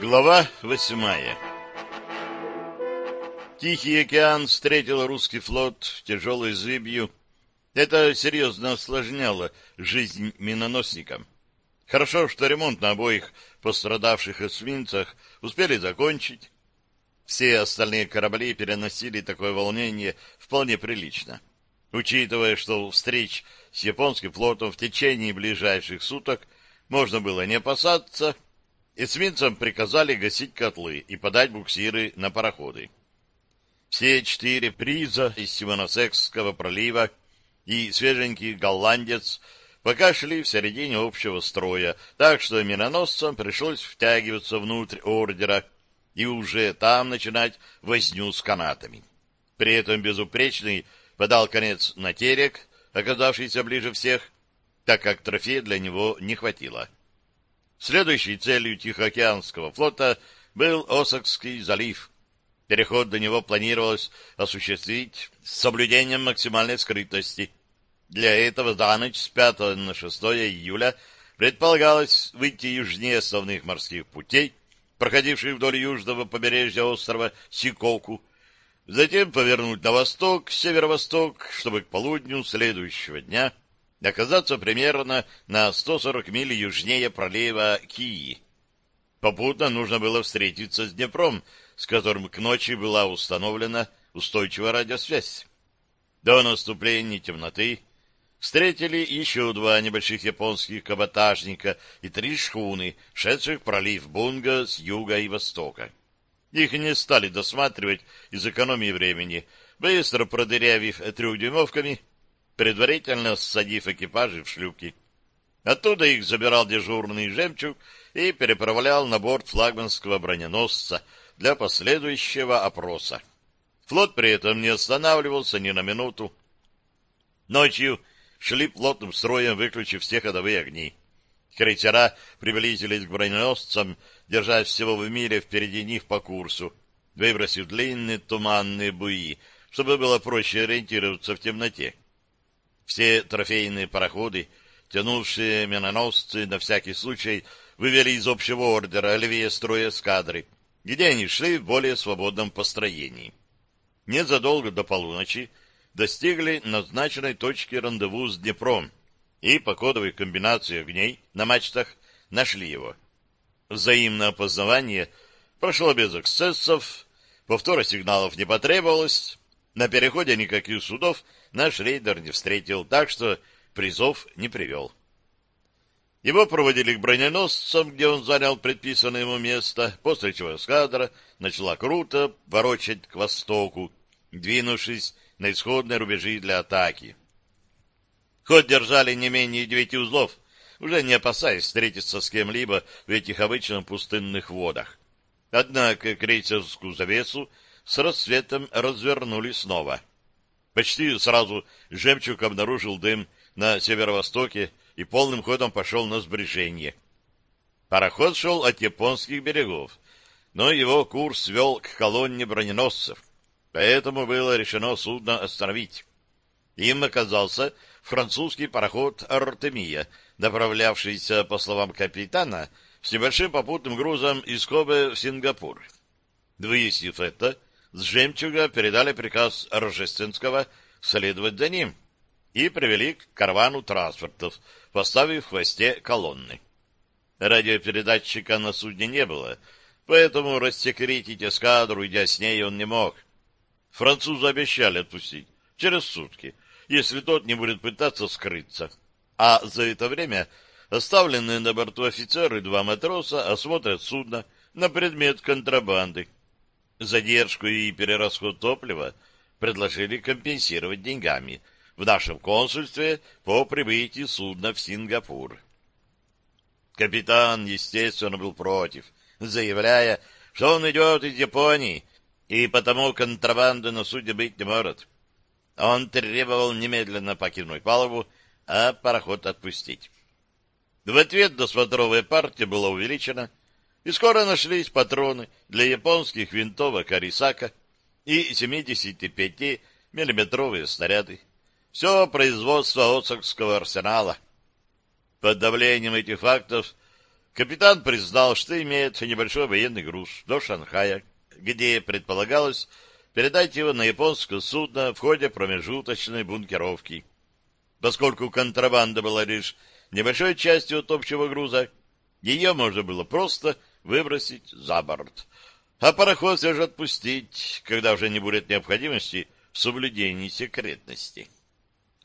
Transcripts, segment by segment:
Глава восьмая Тихий океан встретил русский флот тяжелой зыбью. Это серьезно осложняло жизнь миноносникам. Хорошо, что ремонт на обоих пострадавших эсминцах успели закончить. Все остальные корабли переносили такое волнение вполне прилично. Учитывая, что встреч с японским флотом в течение ближайших суток можно было не опасаться, эсминцам приказали гасить котлы и подать буксиры на пароходы. Все четыре приза из Симоносекского пролива и свеженький голландец пока шли в середине общего строя, так что миноносцам пришлось втягиваться внутрь ордера и уже там начинать возню с канатами. При этом безупречный подал конец на терек, оказавшийся ближе всех, так как трофея для него не хватило. Следующей целью Тихоокеанского флота был Осокский залив. Переход до него планировалось осуществить с соблюдением максимальной скрытости. Для этого за ночь с 5 на 6 июля предполагалось выйти южнее основных морских путей, проходивших вдоль южного побережья острова Сикоку, затем повернуть на восток, северо-восток, чтобы к полудню следующего дня оказаться примерно на 140 миль южнее пролива Кии. Попутно нужно было встретиться с Днепром, с которым к ночи была установлена устойчивая радиосвязь. До наступления темноты встретили еще два небольших японских каботажника и три шхуны, шедших пролив Бунга с юга и востока. Их не стали досматривать из экономии времени, быстро продырявив трехдюймовками, предварительно ссадив экипажи в шлюпки. Оттуда их забирал дежурный «Жемчуг» и переправлял на борт флагманского броненосца для последующего опроса. Флот при этом не останавливался ни на минуту. Ночью шли плотным строем, выключив все ходовые огни. Крейсера приблизились к броненосцам, держась всего в мире впереди них по курсу, выбросив длинные туманные буи, чтобы было проще ориентироваться в темноте. Все трофейные пароходы, тянувшие миноносцы на всякий случай, вывели из общего ордера левее строя эскадры, где они шли в более свободном построении. Незадолго до полуночи достигли назначенной точки рандеву с Днепром и по кодовой комбинации огней на мачтах нашли его. Взаимное опознавание прошло без эксцессов, повтора сигналов не потребовалось, на переходе никаких судов наш рейдер не встретил, так что призов не привел. Его проводили к броненосцам, где он занял предписанное ему место, после чего эскадра начала круто ворочать к востоку, двинувшись на исходные рубежи для атаки. Ход держали не менее девяти узлов, уже не опасаясь встретиться с кем-либо в этих обычно пустынных водах. Однако крейсерскую завесу с рассветом развернули снова. Почти сразу «Жемчуг» обнаружил дым на северо-востоке и полным ходом пошел на сближение. Пароход шел от японских берегов, но его курс вел к колонне броненосцев, поэтому было решено судно остановить. Им оказался французский пароход «Артемия», направлявшийся, по словам капитана, с небольшим попутным грузом из Кобе в Сингапур. Выяснив это, с «Жемчуга» передали приказ Рожественского следовать за ним и привели к каравану транспортов, поставив в хвосте колонны. Радиопередатчика на судне не было, поэтому рассекретить эскадру, идя с ней, он не мог. Французы обещали отпустить через сутки, если тот не будет пытаться скрыться. А за это время оставленные на борту офицеры и два матроса осмотрят судно на предмет контрабанды. Задержку и перерасход топлива предложили компенсировать деньгами в нашем консульстве по прибытии судна в Сингапур. Капитан, естественно, был против, заявляя, что он идет из Японии, и потому контрабанды на судне быть не может. Он требовал немедленно покинуть палубу, а пароход отпустить. В ответ досмотровая партия была увеличена, и скоро нашлись патроны для японских винтовок Арисака и 75-миллиметровые снаряды. Все производство Осакского арсенала. Под давлением этих фактов Капитан признал, что имеет небольшой военный груз до Шанхая, где предполагалось передать его на японское судно в ходе промежуточной бункеровки. Поскольку контрабанда была лишь небольшой частью от общего груза, ее можно было просто выбросить за борт, а пароход все же отпустить, когда уже не будет необходимости в соблюдении секретности.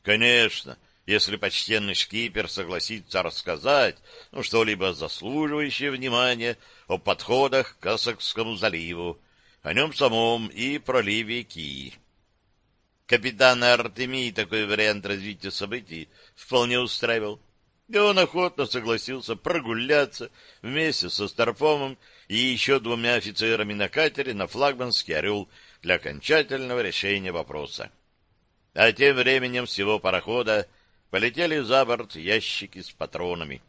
Конечно, если почтенный шкипер согласится рассказать ну, что-либо заслуживающее внимания о подходах к Касахскому заливу, о нем самом и проливе Кии. Капитана Артемии такой вариант развития событий вполне устраивал, и он охотно согласился прогуляться вместе со Старпомом и еще двумя офицерами на катере на флагманский «Орел» для окончательного решения вопроса. А тем временем всего парохода полетели за борт ящики с патронами.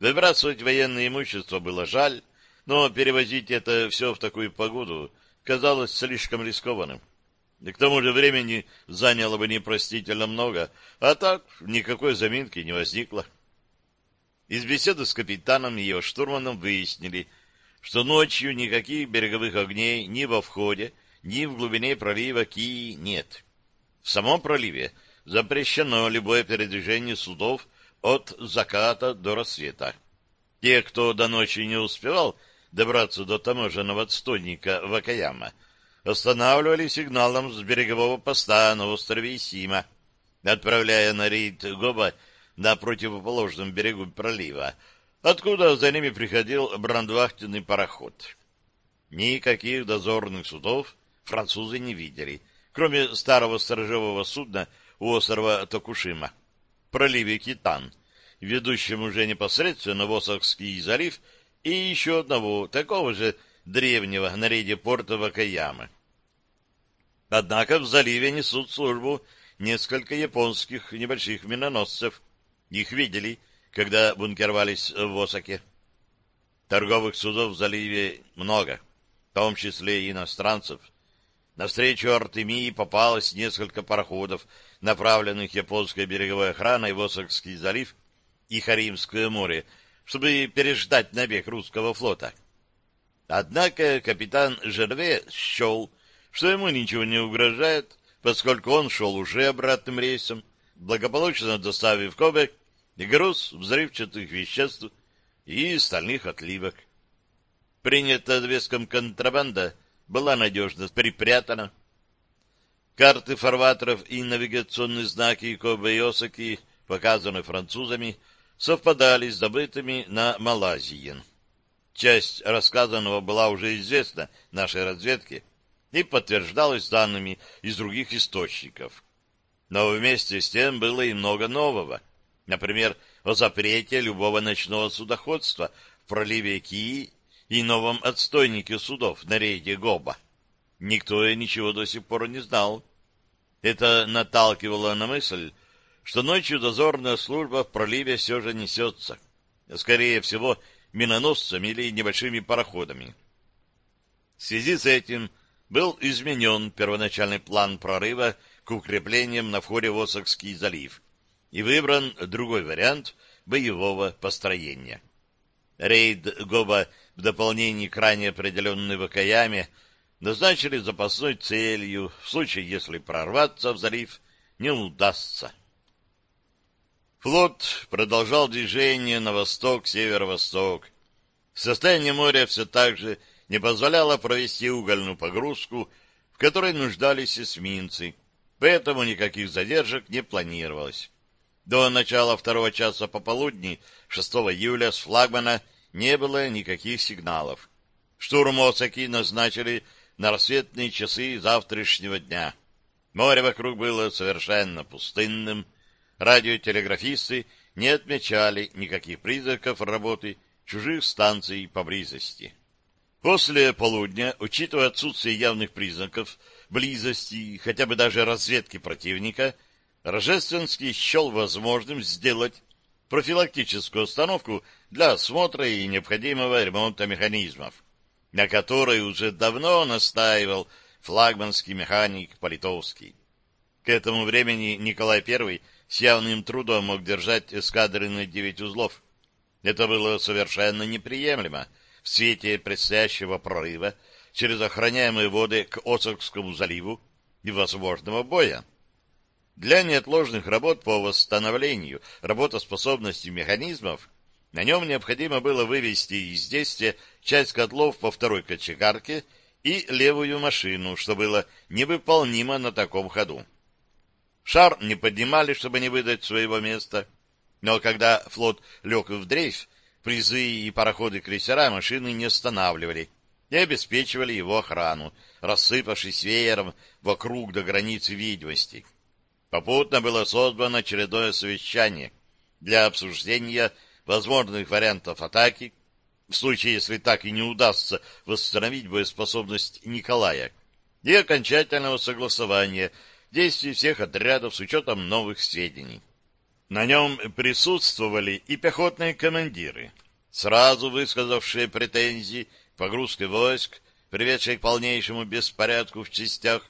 Выбрасывать военное имущество было жаль, но перевозить это все в такую погоду казалось слишком рискованным. И к тому же времени заняло бы непростительно много, а так никакой заминки не возникло. Из беседы с капитаном и его штурманом выяснили, что ночью никаких береговых огней ни во входе, ни в глубине пролива Кии нет. В самом проливе запрещено любое передвижение судов от заката до рассвета. Те, кто до ночи не успевал добраться до таможенного отстойника Вакаяма, останавливали сигналом с берегового поста на острове Исима, отправляя на рейд Гоба на противоположном берегу пролива, откуда за ними приходил брандвахтенный пароход. Никаких дозорных судов французы не видели, кроме старого сторожевого судна у острова Токушима, проливе Китан, ведущем уже непосредственно в Осакский залив, и еще одного, такого же древнего, на рейде порта Вакаямы. Однако в заливе несут службу несколько японских небольших миноносцев. Их видели, когда бункервались в Осаке. Торговых судов в заливе много, в том числе и иностранцев. Навстречу Артемии попалось несколько пароходов, направленных японской береговой охраной в Осакский залив и Харимское море, чтобы переждать набег русского флота. Однако капитан Жерве счел, что ему ничего не угрожает, поскольку он шел уже обратным рейсом, благополучно доставив Кобе груз взрывчатых веществ и стальных отливок. Принятая отвеском контрабанда была надежно припрятана. Карты фарватеров и навигационные знаки Кобе и Осаки, показанные французами, совпадали с добытыми на Малайзии. Часть рассказанного была уже известна нашей разведке и подтверждалась данными из других источников. Но вместе с тем было и много нового. Например, о запрете любого ночного судоходства в проливе Кии и новом отстойнике судов на рейде Гоба. Никто и ничего до сих пор не знал. Это наталкивало на мысль, что ночью дозорная служба в проливе все же несется. Скорее всего, миноносцами или небольшими пароходами. В связи с этим был изменен первоначальный план прорыва к укреплениям на входе в Осокский залив и выбран другой вариант боевого построения. Рейд Гоба в дополнение к ранее определенной Вакаяме назначили запасной целью в случае, если прорваться в залив не удастся. Флот продолжал движение на восток-северо-восток. Состояние моря все так же не позволяло провести угольную погрузку, в которой нуждались эсминцы, поэтому никаких задержек не планировалось. До начала второго часа пополудни 6 июля с флагмана не было никаких сигналов. Штурм Осаки назначили на рассветные часы завтрашнего дня. Море вокруг было совершенно пустынным. Радиотелеграфисты не отмечали никаких признаков работы чужих станций поблизости. После полудня, учитывая отсутствие явных признаков близости, хотя бы даже разведки противника, Рожественский счел возможным сделать профилактическую установку для осмотра и необходимого ремонта механизмов, на которой уже давно настаивал флагманский механик Политовский. К этому времени Николай I с явным трудом мог держать эскадры на девять узлов. Это было совершенно неприемлемо в свете предстоящего прорыва через охраняемые воды к Осокскому заливу и возможного боя. Для неотложных работ по восстановлению работоспособности механизмов на нем необходимо было вывести из действия часть котлов по второй кочегарке и левую машину, что было невыполнимо на таком ходу. Шар не поднимали, чтобы не выдать своего места, но когда флот лег в дрейф, призы и пароходы-крейсера машины не останавливали и обеспечивали его охрану, рассыпавшись веером вокруг до границы видимости. Попутно было создано очередное совещание для обсуждения возможных вариантов атаки, в случае, если так и не удастся восстановить боеспособность Николая, и окончательного согласования действий всех отрядов с учетом новых сведений. На нем присутствовали и пехотные командиры, сразу высказавшие претензии к погрузке войск, приведшей к полнейшему беспорядку в частях,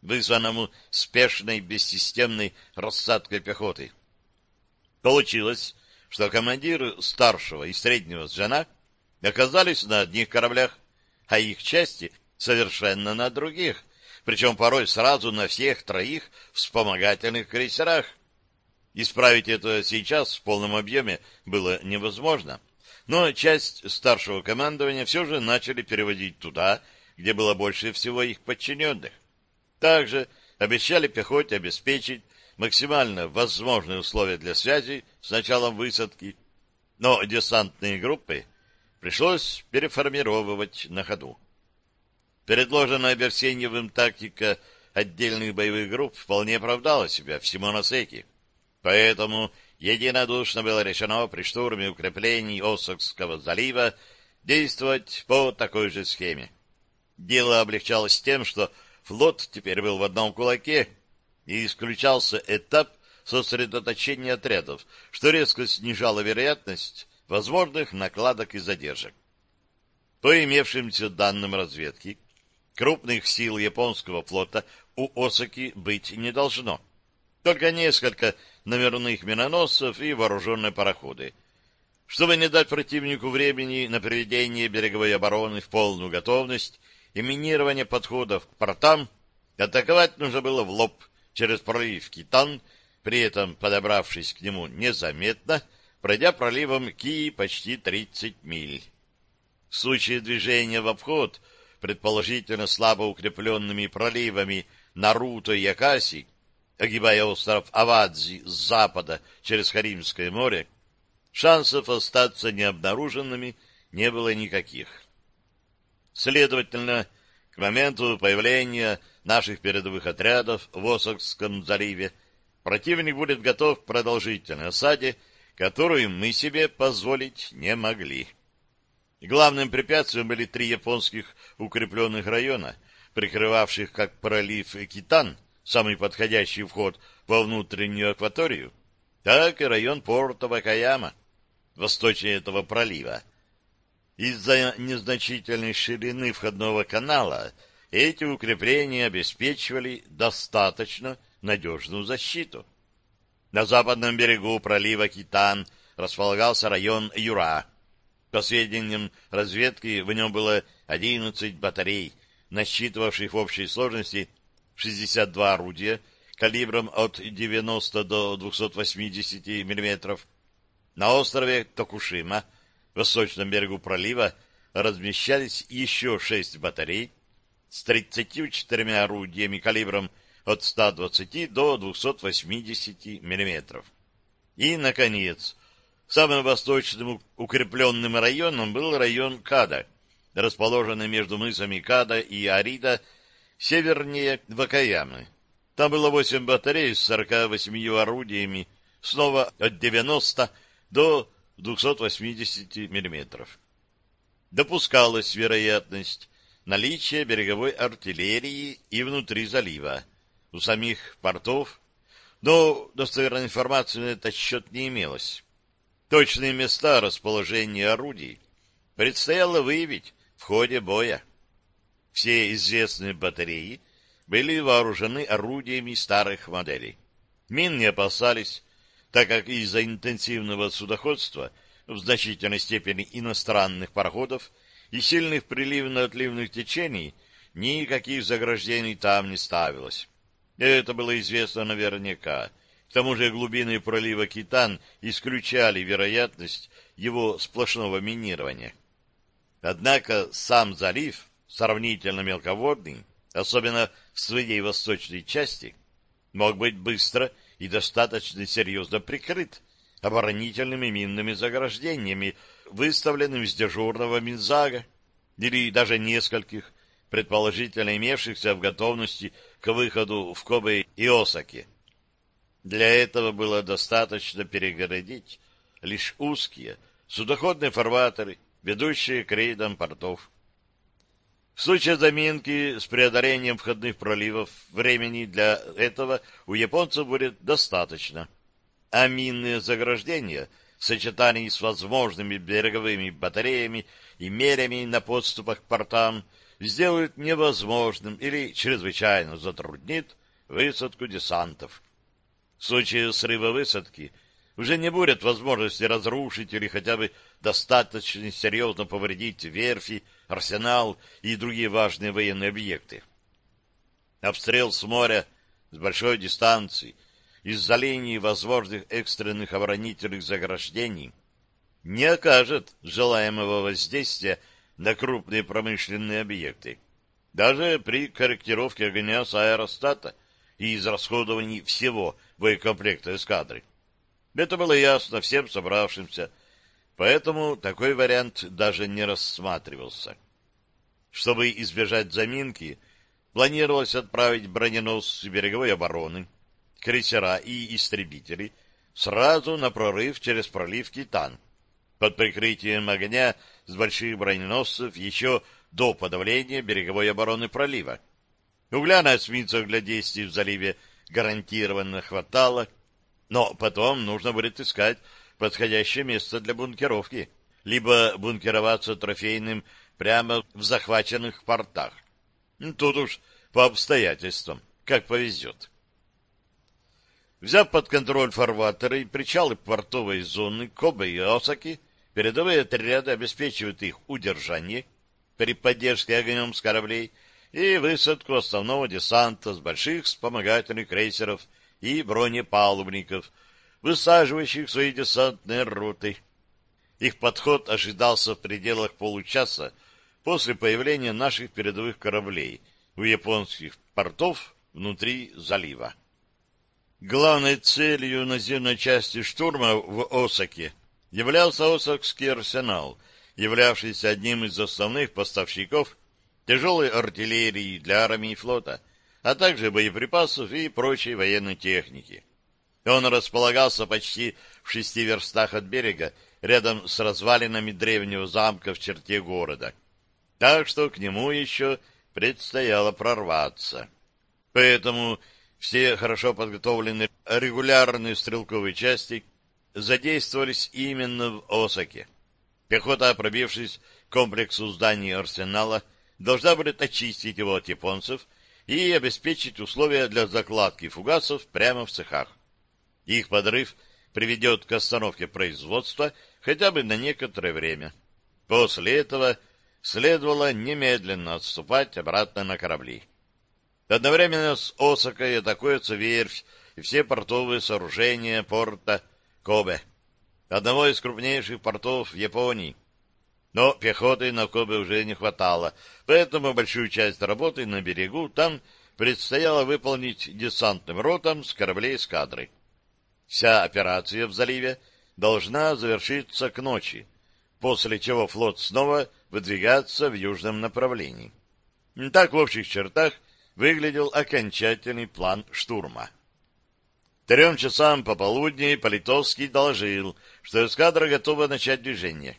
вызванному спешной бессистемной рассадкой пехоты. Получилось, что командиры старшего и среднего звена оказались на одних кораблях, а их части совершенно на других, причем порой сразу на всех троих вспомогательных крейсерах. Исправить это сейчас в полном объеме было невозможно, но часть старшего командования все же начали переводить туда, где было больше всего их подчиненных. Также обещали пехоте обеспечить максимально возможные условия для связи с началом высадки, но десантные группы пришлось переформировывать на ходу. Предложенная Берсеньевым тактика отдельных боевых групп вполне оправдала себя в Симоносеке, поэтому единодушно было решено при штурме укреплений Осокского залива действовать по такой же схеме. Дело облегчалось тем, что флот теперь был в одном кулаке, и исключался этап сосредоточения отрядов, что резко снижало вероятность возможных накладок и задержек. По имевшимся данным разведки, крупных сил японского флота у Осаки быть не должно. Только несколько номерных миноносцев и вооруженные пароходы. Чтобы не дать противнику времени на приведение береговой обороны в полную готовность и минирование подходов к портам, атаковать нужно было в лоб через пролив Китан, при этом подобравшись к нему незаметно, пройдя проливом Ки почти 30 миль. В случае движения в обход, предположительно слабо укрепленными проливами Наруто и Акаси, огибая остров Авадзи с запада через Харимское море, шансов остаться необнаруженными не было никаких. Следовательно, к моменту появления наших передовых отрядов в Осокском заливе противник будет готов к продолжительной осаде, которую мы себе позволить не могли. Главным препятствием были три японских укрепленных района, прикрывавших как пролив Китан, самый подходящий вход во внутреннюю акваторию, так и район порта Вакаяма, восточнее этого пролива. Из-за незначительной ширины входного канала эти укрепления обеспечивали достаточно надежную защиту. На западном берегу пролива Китан располагался район Юра. По сведениям разведки, в нем было 11 батарей, насчитывавших в общей сложности 62 орудия калибром от 90 до 280 мм. На острове Токушима, восточном берегу пролива, размещались еще шесть батарей с 34 орудиями калибром от 120 до 280 мм. И, наконец, самым восточным укрепленным районом был район Када, расположенный между мысами Када и Арида севернее Вакаямы. Там было восемь батарей с 48 орудиями, снова от 90 до 280 мм. Допускалась вероятность наличия береговой артиллерии и внутри залива, у самих портов, но достоверной информации на этот счет не имелось. Точные места расположения орудий предстояло выявить в ходе боя. Все известные батареи были вооружены орудиями старых моделей. Мин не опасались, так как из-за интенсивного судоходства в значительной степени иностранных пароходов и сильных приливно-отливных течений, никаких заграждений там не ставилось. Это было известно наверняка. К тому же глубины пролива Китан исключали вероятность его сплошного минирования. Однако сам залив, сравнительно мелководный, особенно в своей восточной части, мог быть быстро и достаточно серьезно прикрыт оборонительными минными заграждениями, выставленными с дежурного Минзага, или даже нескольких, предположительно имевшихся в готовности к выходу в Кобе и Осаке. Для этого было достаточно перегородить лишь узкие судоходные фарватеры, ведущие к рейдам портов. В случае заминки с преодолением входных проливов времени для этого у японцев будет достаточно. А минные заграждения в сочетании с возможными береговыми батареями и мерями на подступах к портам сделают невозможным или чрезвычайно затруднит высадку десантов. В случае срыва высадки уже не будет возможности разрушить или хотя бы достаточно серьезно повредить верфи, арсенал и другие важные военные объекты. Обстрел с моря с большой дистанции из-за линии возможных экстренных оборонительных заграждений не окажет желаемого воздействия на крупные промышленные объекты, даже при корректировке огня с аэростата и израсходовании всего боекомплекта эскадры. Это было ясно всем собравшимся, Поэтому такой вариант даже не рассматривался. Чтобы избежать заминки, планировалось отправить броненосцы береговой обороны, крейсера и истребители сразу на прорыв через пролив Китан, под прикрытием огня с больших броненосцев еще до подавления береговой обороны пролива. Угля на эсминцах для действий в заливе гарантированно хватало, но потом нужно будет искать подходящее место для бункеровки, либо бункероваться трофейным прямо в захваченных портах. Ну, тут уж по обстоятельствам, как повезет. Взяв под контроль фарватеры и причалы портовой зоны Кобе и Осаки, передовые отряды обеспечивают их удержание при поддержке огнем с кораблей и высадку основного десанта с больших вспомогательных крейсеров и бронепалубников — высаживающих свои десантные роты. Их подход ожидался в пределах получаса после появления наших передовых кораблей у японских портов внутри залива. Главной целью наземной части штурма в Осаке являлся Осакский арсенал, являвшийся одним из основных поставщиков тяжелой артиллерии для армии и флота, а также боеприпасов и прочей военной техники. Он располагался почти в шести верстах от берега, рядом с развалинами древнего замка в черте города. Так что к нему еще предстояло прорваться. Поэтому все хорошо подготовленные регулярные стрелковые части задействовались именно в Осаке. Пехота, пробившись к комплексу зданий арсенала, должна будет очистить его от японцев и обеспечить условия для закладки фугасов прямо в цехах. Их подрыв приведет к остановке производства хотя бы на некоторое время. После этого следовало немедленно отступать обратно на корабли. Одновременно с Осакой атакуется верфь и все портовые сооружения порта Кобе, одного из крупнейших портов в Японии. Но пехоты на Кобе уже не хватало, поэтому большую часть работы на берегу там предстояло выполнить десантным ротам с кораблей эскадры. Вся операция в заливе должна завершиться к ночи, после чего флот снова выдвигаться в южном направлении. Так в общих чертах выглядел окончательный план штурма. Трем часам пополудни Политовский доложил, что эскадра готова начать движение.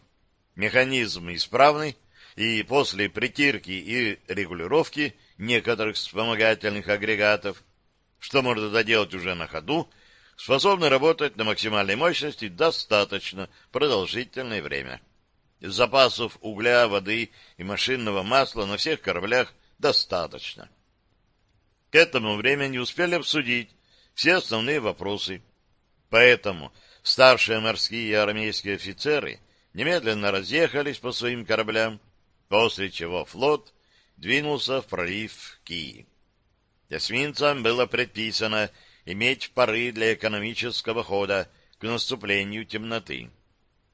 Механизм исправный, и после притирки и регулировки некоторых вспомогательных агрегатов, что можно доделать уже на ходу, способны работать на максимальной мощности достаточно продолжительное время. Запасов угля, воды и машинного масла на всех кораблях достаточно. К этому времени успели обсудить все основные вопросы. Поэтому старшие морские и армейские офицеры немедленно разъехались по своим кораблям, после чего флот двинулся в пролив Ки. Эсминцам было предписано иметь пары для экономического хода к наступлению темноты.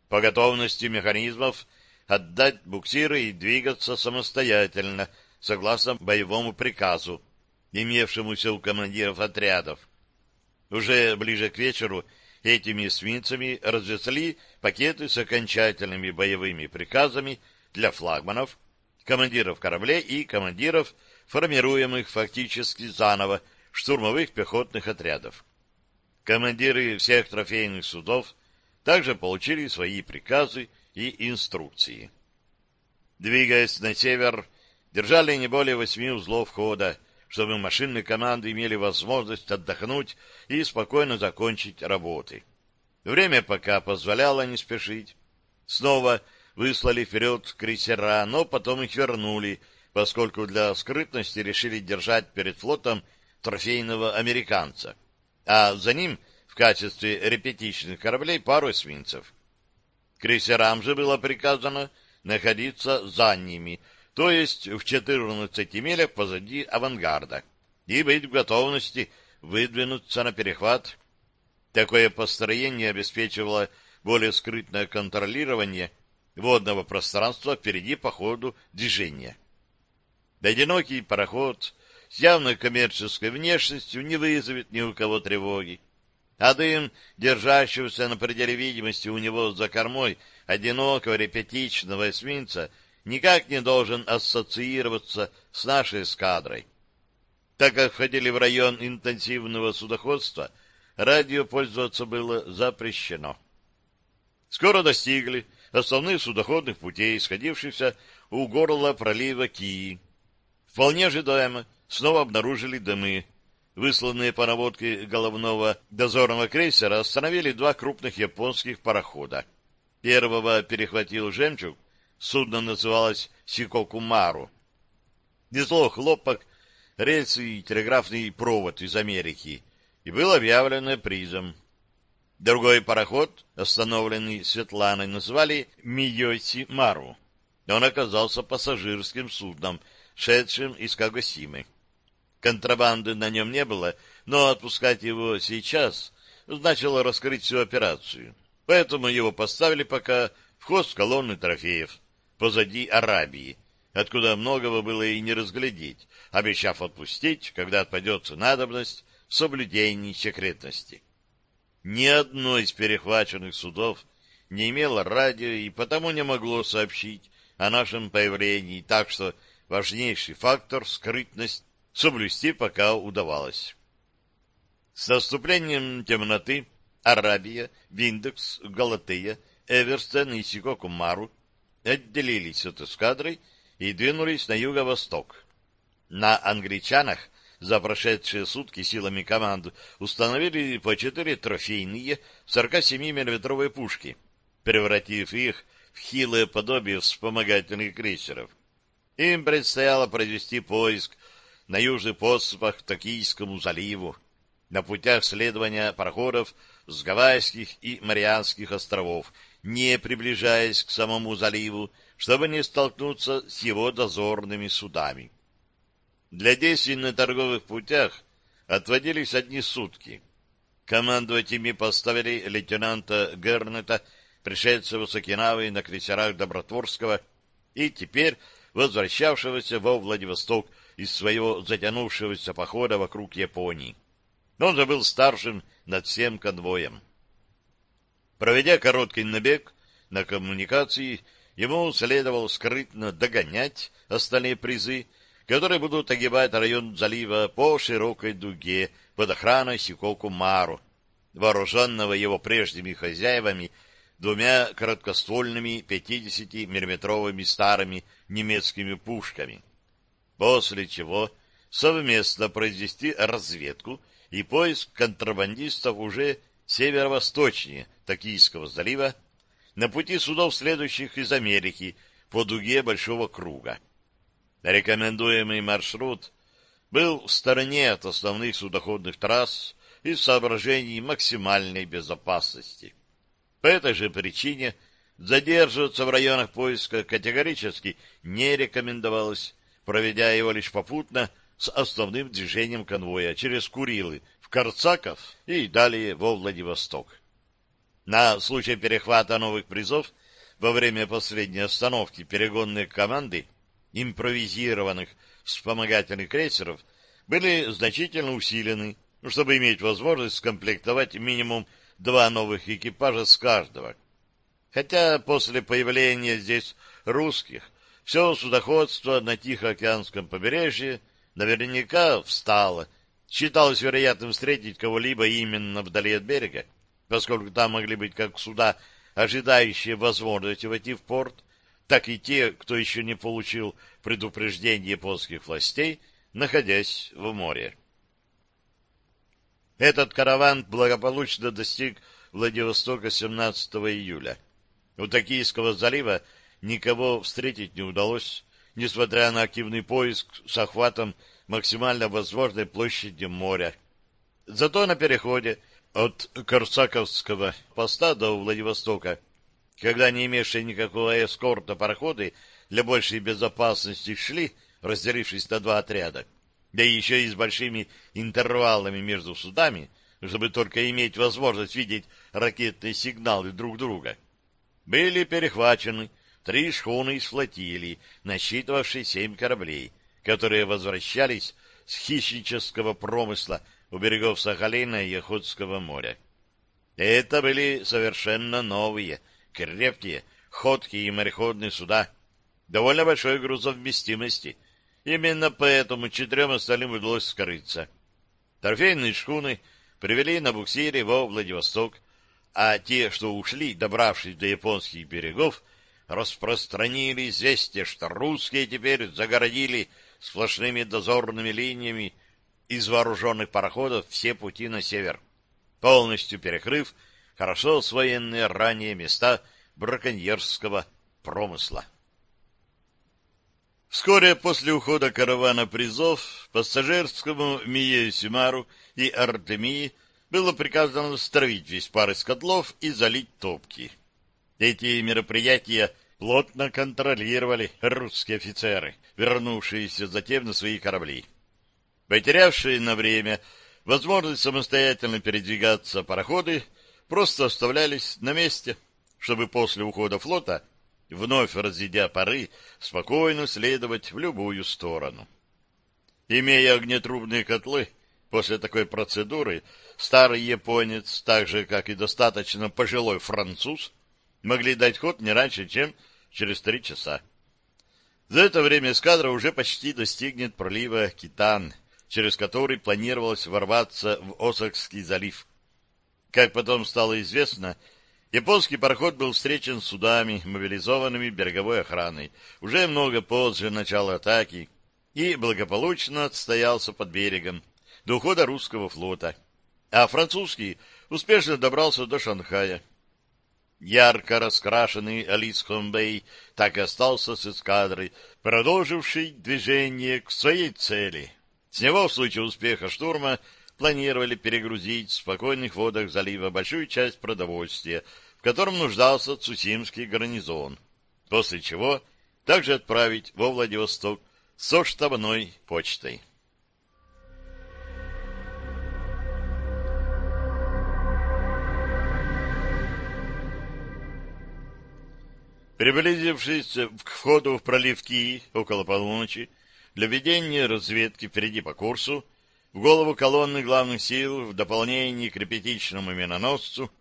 По готовности механизмов отдать буксиры и двигаться самостоятельно, согласно боевому приказу, имевшемуся у командиров отрядов. Уже ближе к вечеру этими эсминцами развезли пакеты с окончательными боевыми приказами для флагманов, командиров кораблей и командиров формируемых фактически заново штурмовых пехотных отрядов. Командиры всех трофейных судов также получили свои приказы и инструкции. Двигаясь на север, держали не более восьми узлов хода, чтобы машинные команды имели возможность отдохнуть и спокойно закончить работы. Время пока позволяло не спешить. Снова выслали вперед крейсера, но потом их вернули, поскольку для скрытности решили держать перед флотом трофейного американца, а за ним в качестве репетичных кораблей пару эсминцев. Крейсерам же было приказано находиться за ними, то есть в 14 милях позади авангарда, и быть в готовности выдвинуться на перехват. Такое построение обеспечивало более скрытное контролирование водного пространства впереди по ходу движения. Одинокий пароход с явной коммерческой внешностью не вызовет ни у кого тревоги. А дым, держащегося на пределе видимости у него за кормой одинокого репетичного эсминца, никак не должен ассоциироваться с нашей эскадрой. Так как входили в район интенсивного судоходства, радио пользоваться было запрещено. Скоро достигли основных судоходных путей, сходившихся у горла пролива Кии. Вполне ожидаемо снова обнаружили дымы. Высланные по наводке головного дозорного крейсера остановили два крупных японских парохода. Первого перехватил «Жемчуг», судно называлось «Сикокумару». Несло хлопок, рельсы и телеграфный провод из Америки, и был объявлено призом. Другой пароход, остановленный Светланой, назвали «Миёси Мару». Он оказался пассажирским судном — шедшим из Кагосимы. Контрабанды на нем не было, но отпускать его сейчас значило раскрыть всю операцию. Поэтому его поставили пока в хвост колонны трофеев, позади Арабии, откуда многого было и не разглядеть, обещав отпустить, когда отпадется надобность в соблюдении секретности. Ни одно из перехваченных судов не имело радио и потому не могло сообщить о нашем появлении, так что важнейший фактор — скрытность — соблюсти пока удавалось. С наступлением темноты Арабия, Виндекс, Галатея, Эверстен и Сикокумару отделились от эскадры и двинулись на юго-восток. На англичанах за прошедшие сутки силами команд установили по четыре трофейные 47 миллиметровые пушки, превратив их в хилое подобие вспомогательных крейсеров. Им предстояло провести поиск на южных подступах к Токийскому заливу, на путях следования пароходов с Гавайских и Марианских островов, не приближаясь к самому заливу, чтобы не столкнуться с его дозорными судами. Для действий на торговых путях отводились одни сутки. Командовать ими поставили лейтенанта Гернета, пришедшего с Окинавы на крейсерах Добротворского, и теперь возвращавшегося во Владивосток из своего затянувшегося похода вокруг Японии. Он же был старшим над всем конвоем. Проведя короткий набег на коммуникации, ему следовало скрытно догонять остальные призы, которые будут огибать район залива по широкой дуге под охраной Сикоку Мару, вооруженного его прежними хозяевами двумя короткоствольными 50-миллиметровыми старыми немецкими пушками. После чего совместно произвести разведку и поиск контрабандистов уже северо-восточнее Токийского залива на пути судов, следующих из Америки по дуге Большого круга. Рекомендуемый маршрут был в стороне от основных судоходных трасс из соображений максимальной безопасности. По этой же причине задерживаться в районах поиска категорически не рекомендовалось, проведя его лишь попутно с основным движением конвоя через Курилы в Карцаков и далее во Владивосток. На случай перехвата новых призов во время последней остановки перегонные команды импровизированных вспомогательных крейсеров были значительно усилены, чтобы иметь возможность скомплектовать минимум два новых экипажа с каждого. Хотя после появления здесь русских все судоходство на Тихоокеанском побережье наверняка встало. Считалось вероятным встретить кого-либо именно вдали от берега, поскольку там могли быть как суда, ожидающие возможности войти в порт, так и те, кто еще не получил предупреждение японских властей, находясь в море. Этот караван благополучно достиг Владивостока 17 июля. У Токийского залива никого встретить не удалось, несмотря на активный поиск с охватом максимально возможной площади моря. Зато на переходе от Корсаковского поста до Владивостока, когда не имевшие никакого эскорта пароходы для большей безопасности шли, разделившись на два отряда, да еще и с большими интервалами между судами, чтобы только иметь возможность видеть ракетные сигналы друг друга, были перехвачены три шхуны из флотилии, насчитывавшие семь кораблей, которые возвращались с хищнического промысла у берегов Сахалина и Охотского моря. Это были совершенно новые, крепкие, ходкие и мореходные суда, довольно большой грузовместимости. Именно поэтому четырем остальным удалось скрыться. Торфейные шхуны привели на буксире во Владивосток, а те, что ушли, добравшись до японских берегов, распространили известие, что русские теперь загородили сплошными дозорными линиями из вооруженных пароходов все пути на север, полностью перекрыв хорошо освоенные ранее места браконьерского промысла. Вскоре после ухода каравана призов пассажирскому Мие Симару и Артемии было приказано стравить весь пар из котлов и залить топки. Эти мероприятия плотно контролировали русские офицеры, вернувшиеся затем на свои корабли. Потерявшие на время возможность самостоятельно передвигаться пароходы просто оставлялись на месте, чтобы после ухода флота, вновь разъедя пары, спокойно следовать в любую сторону. Имея огнетрубные котлы, После такой процедуры старый японец, так же, как и достаточно пожилой француз, могли дать ход не раньше, чем через три часа. За это время эскадра уже почти достигнет пролива Китан, через который планировалось ворваться в Осакский залив. Как потом стало известно, японский пароход был встречен судами, мобилизованными береговой охраной, уже много позже начала атаки, и благополучно отстоялся под берегом, до ухода русского флота, а французский успешно добрался до Шанхая. Ярко раскрашенный Алис Хомбей так и остался с эскадрой, продолживший движение к своей цели. С него в случае успеха штурма планировали перегрузить в спокойных водах залива большую часть продовольствия, в котором нуждался Цусимский гарнизон, после чего также отправить во Владивосток со штабной почтой. Приблизившись к входу в пролив Кии около полуночи, для ведения разведки впереди по курсу, в голову колонны главных сил в дополнение к репетичному миноносцу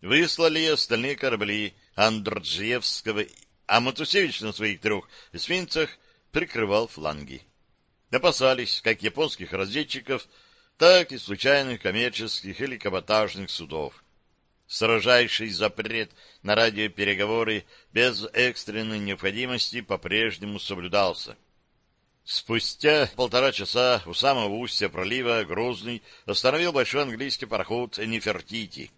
выслали остальные корабли Андрджиевского, а Матусевич на своих трех эсминцах прикрывал фланги. Опасались как японских разведчиков, так и случайных коммерческих или каботажных судов сражайший запрет на радиопереговоры без экстренной необходимости по-прежнему соблюдался. Спустя полтора часа у самого устья пролива Грозный остановил большой английский пароход «Нефертити».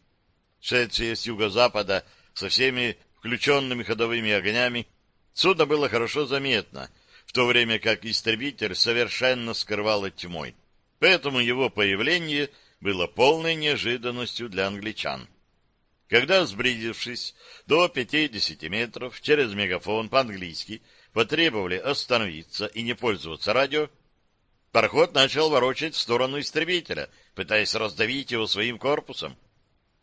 Шедший с юго-запада со всеми включенными ходовыми огнями, судно было хорошо заметно, в то время как истребитель совершенно скрывало тьмой. Поэтому его появление было полной неожиданностью для англичан. Когда, сблизившись до 50 метров через мегафон по-английски, потребовали остановиться и не пользоваться радио, пароход начал ворочать в сторону истребителя, пытаясь раздавить его своим корпусом.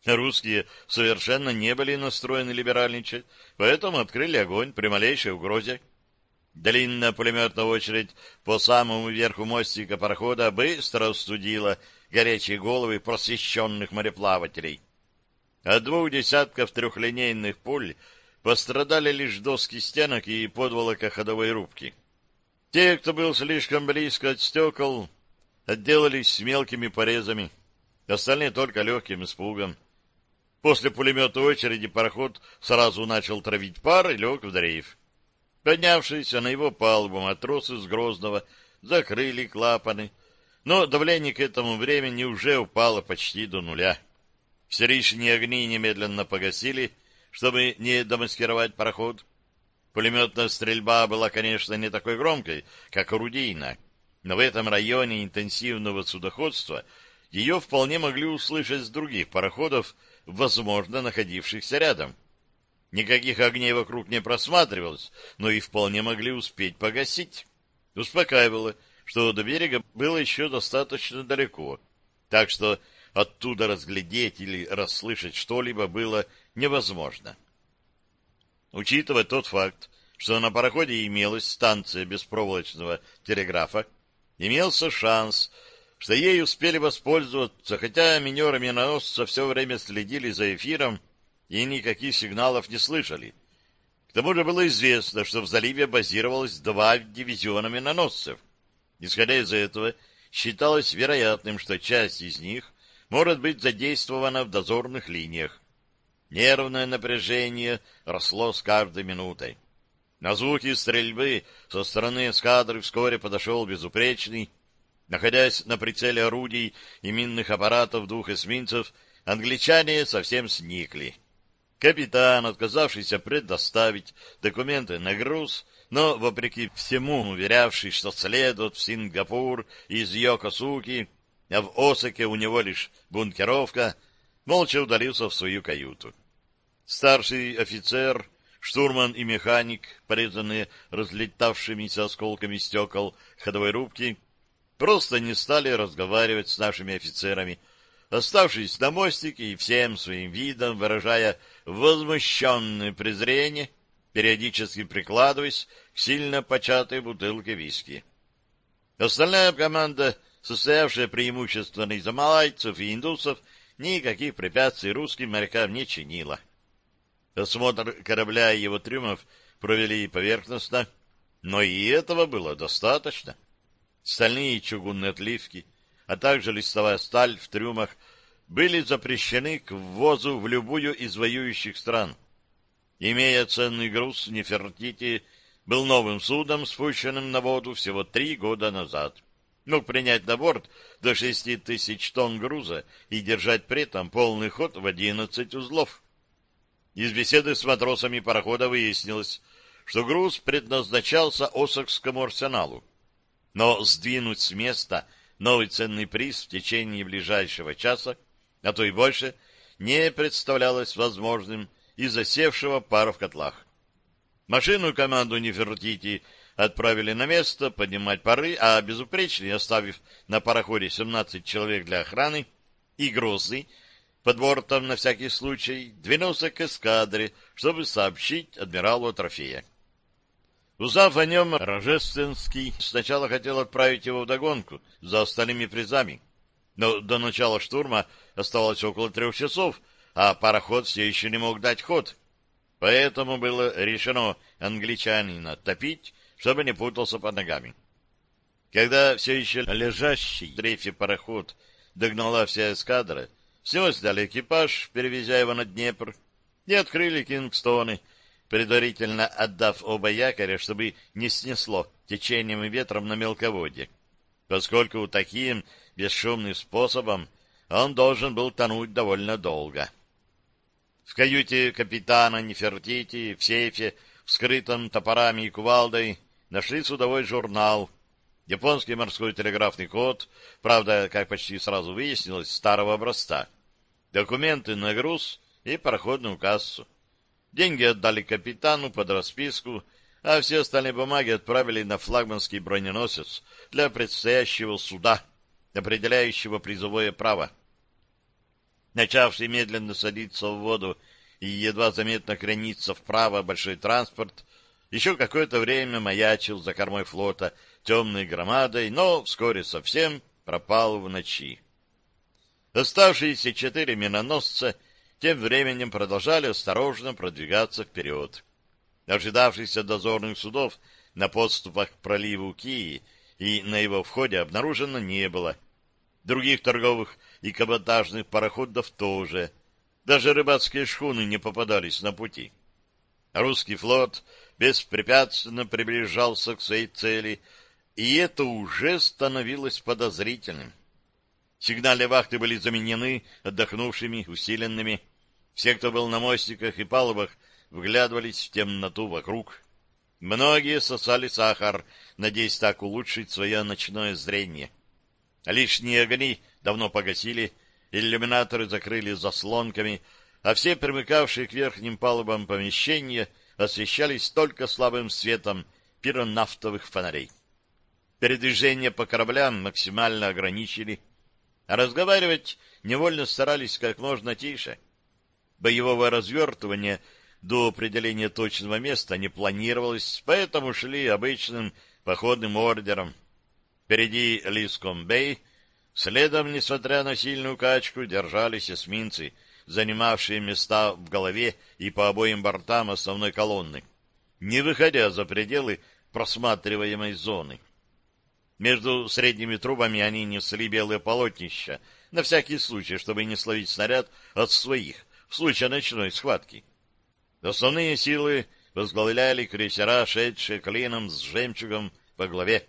Русские совершенно не были настроены либеральничать, поэтому открыли огонь при малейшей угрозе. Длинная пулеметная очередь по самому верху мостика парохода быстро остудила горячие головы просвещенных мореплавателей. От двух десятков трехлинейных пуль пострадали лишь доски стенок и подволока ходовой рубки. Те, кто был слишком близко от стекол, отделались мелкими порезами, остальные только легким испугом. После пулеметной очереди пароход сразу начал травить пар и лег в дрейф. Поднявшиеся на его палубу матросы с Грозного закрыли клапаны, но давление к этому времени уже упало почти до нуля. Все лишние огни немедленно погасили, чтобы не демаскировать пароход. Пулеметная стрельба была, конечно, не такой громкой, как орудийная, но в этом районе интенсивного судоходства ее вполне могли услышать с других пароходов, возможно, находившихся рядом. Никаких огней вокруг не просматривалось, но и вполне могли успеть погасить. Успокаивало, что до берега было еще достаточно далеко, так что оттуда разглядеть или расслышать что-либо было невозможно. Учитывая тот факт, что на пароходе имелась станция беспроволочного телеграфа, имелся шанс, что ей успели воспользоваться, хотя минеры миноносца все время следили за эфиром и никаких сигналов не слышали. К тому же было известно, что в заливе базировалось два дивизиона миноносцев. Исходя из этого, считалось вероятным, что часть из них может быть задействована в дозорных линиях. Нервное напряжение росло с каждой минутой. На звуки стрельбы со стороны эскадры вскоре подошел безупречный. Находясь на прицеле орудий и минных аппаратов двух эсминцев, англичане совсем сникли. Капитан, отказавшийся предоставить документы на груз, но, вопреки всему, уверявший, что следует в Сингапур из Йокосуки, а в Осаке у него лишь бункеровка, молча удалился в свою каюту. Старший офицер, штурман и механик, порезанные разлетавшимися осколками стекол ходовой рубки, просто не стали разговаривать с нашими офицерами, оставшись на мостике и всем своим видом выражая возмущенное презрение, периодически прикладываясь к сильно початой бутылке виски. Остальная команда, состоявшая преимущественно из малайцев и индусов, никаких препятствий русским морякам не чинила. Осмотр корабля и его трюмов провели поверхностно, но и этого было достаточно. Стальные чугунные отливки, а также листовая сталь в трюмах были запрещены к ввозу в любую из воюющих стран. Имея ценный груз, Нефертити был новым судом, спущенным на воду всего три года назад. Мог принять на борт до шести тысяч тонн груза и держать при этом полный ход в одиннадцать узлов. Из беседы с матросами парохода выяснилось, что груз предназначался Осокскому арсеналу. Но сдвинуть с места новый ценный приз в течение ближайшего часа а то и больше, не представлялось возможным из-за севшего пара в котлах. Машину команду Нефертити отправили на место поднимать пары, а безупречный, оставив на пароходе 17 человек для охраны, и Грозный, под бортом на всякий случай, двинулся к эскадре, чтобы сообщить адмиралу о трофее. Узнав о нем, Рожественский сначала хотел отправить его в догонку за остальными призами, но до начала штурма оставалось около трех часов, а пароход все еще не мог дать ход. Поэтому было решено англичанина топить, чтобы не путался под ногами. Когда все еще лежащий в дрейфе пароход догнала вся эскадра, все сняли экипаж, перевезя его на Днепр, и открыли Кингстоны, предварительно отдав оба якоря, чтобы не снесло течением и ветром на мелководье, поскольку таким бесшумным способом он должен был тонуть довольно долго. В каюте капитана Нефертити в сейфе, вскрытом топорами и кувалдой, нашли судовой журнал, японский морской телеграфный код, правда, как почти сразу выяснилось, старого образца, документы на груз и пароходную кассу. Деньги отдали капитану под расписку, а все остальные бумаги отправили на флагманский броненосец для предстоящего суда, определяющего призовое право. Начавший медленно садиться в воду и едва заметно крениться вправо большой транспорт, еще какое-то время маячил за кормой флота темной громадой, но вскоре совсем пропал в ночи. Оставшиеся четыре миноносца тем временем продолжали осторожно продвигаться вперед. Ожидавшихся дозорных судов на подступах к проливу Кии и на его входе обнаружено не было. Других торговых и каботажных пароходов тоже. Даже рыбацкие шхуны не попадались на пути. Русский флот беспрепятственно приближался к своей цели, и это уже становилось подозрительным. Сигнальные вахты были заменены отдохнувшими, усиленными. Все, кто был на мостиках и палубах, вглядывались в темноту вокруг. Многие сосали сахар, надеясь так улучшить свое ночное зрение. Лишние огни давно погасили, иллюминаторы закрыли заслонками, а все примыкавшие к верхним палубам помещения освещались только слабым светом пиронафтовых фонарей. Передвижение по кораблям максимально ограничили, а разговаривать невольно старались как можно тише. Боевого развертывания до определения точного места не планировалось, поэтому шли обычным походным ордером. Впереди Лиском-Бэй, следом, несмотря на сильную качку, держались эсминцы, занимавшие места в голове и по обоим бортам основной колонны, не выходя за пределы просматриваемой зоны. Между средними трубами они несли белые полотнища, на всякий случай, чтобы не словить снаряд от своих, в случае ночной схватки. Основные силы возглавляли крейсера, шедшие клином с жемчугом по главе.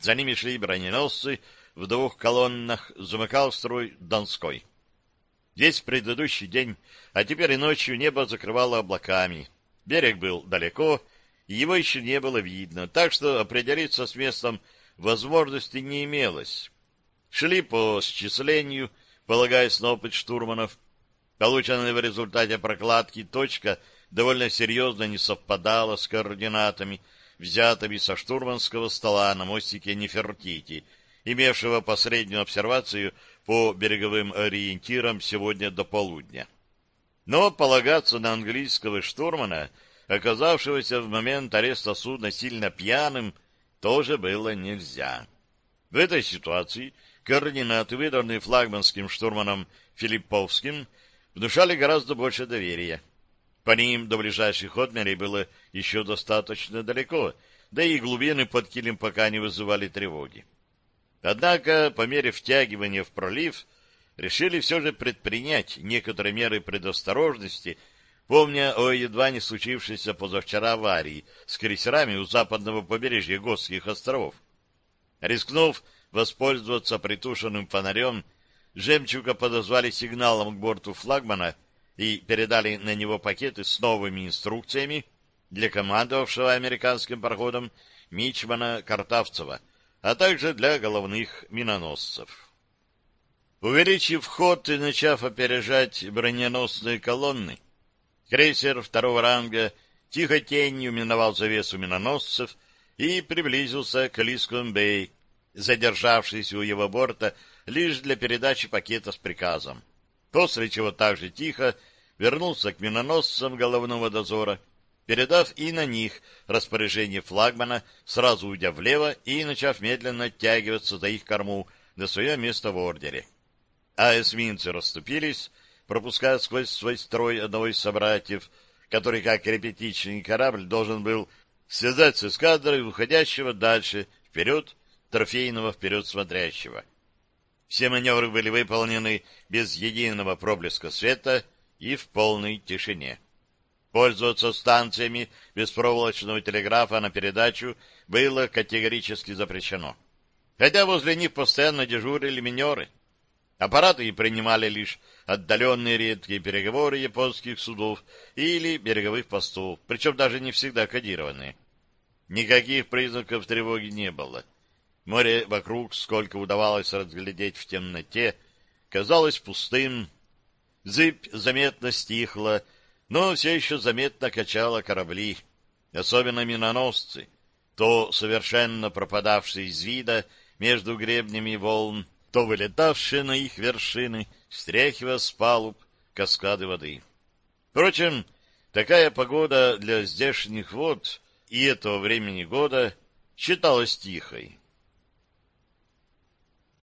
За ними шли броненосцы, в двух колоннах замыкал строй Донской. Весь предыдущий день, а теперь и ночью небо закрывало облаками. Берег был далеко, и его еще не было видно, так что определиться с местом возможности не имелось. Шли по счислению, полагаясь на опыт штурманов. Полученная в результате прокладки точка довольно серьезно не совпадала с координатами, взятыми со штурманского стола на мостике Нефертити, имевшего последнюю обсервацию по береговым ориентирам сегодня до полудня. Но полагаться на английского штурмана, оказавшегося в момент ареста судна сильно пьяным, тоже было нельзя. В этой ситуации координаты, выданные флагманским штурманом Филипповским, внушали гораздо больше доверия. По ним до ближайших отмерей было еще достаточно далеко, да и глубины под килем пока не вызывали тревоги. Однако, по мере втягивания в пролив, решили все же предпринять некоторые меры предосторожности помня о едва не случившейся позавчера аварии с крейсерами у западного побережья Готских островов. Рискнув воспользоваться притушенным фонарем, «Жемчуга» подозвали сигналом к борту флагмана и передали на него пакеты с новыми инструкциями для командовавшего американским пароходом Мичмана Картавцева, а также для головных миноносцев. Увеличив ход и начав опережать броненосные колонны, Крейсер второго ранга тихо тенью миновал завесу миноносцев и приблизился к Лиском-Бэй, задержавшись у его борта лишь для передачи пакета с приказом. После чего также тихо вернулся к миноносцам головного дозора, передав и на них распоряжение флагмана, сразу уйдя влево и начав медленно оттягиваться за их корму на свое место в ордере. А эсминцы расступились, пропуская сквозь свой строй одного из собратьев, который, как репетичный корабль, должен был связать с эскадрой уходящего дальше, вперед, трофейного вперед смотрящего. Все маневры были выполнены без единого проблеска света и в полной тишине. Пользоваться станциями беспроволочного телеграфа на передачу было категорически запрещено. Хотя возле них постоянно дежурили минеры. Аппараты принимали лишь отдаленные редкие переговоры японских судов или береговых постов, причем даже не всегда кодированные. Никаких признаков тревоги не было. Море вокруг, сколько удавалось разглядеть в темноте, казалось пустым. Зыбь заметно стихла, но все еще заметно качала корабли, особенно миноносцы, то совершенно пропадавшие из вида между гребнями волн, то вылетавшие на их вершины, стряхивая с палуб каскады воды. Впрочем, такая погода для здешних вод и этого времени года считалась тихой.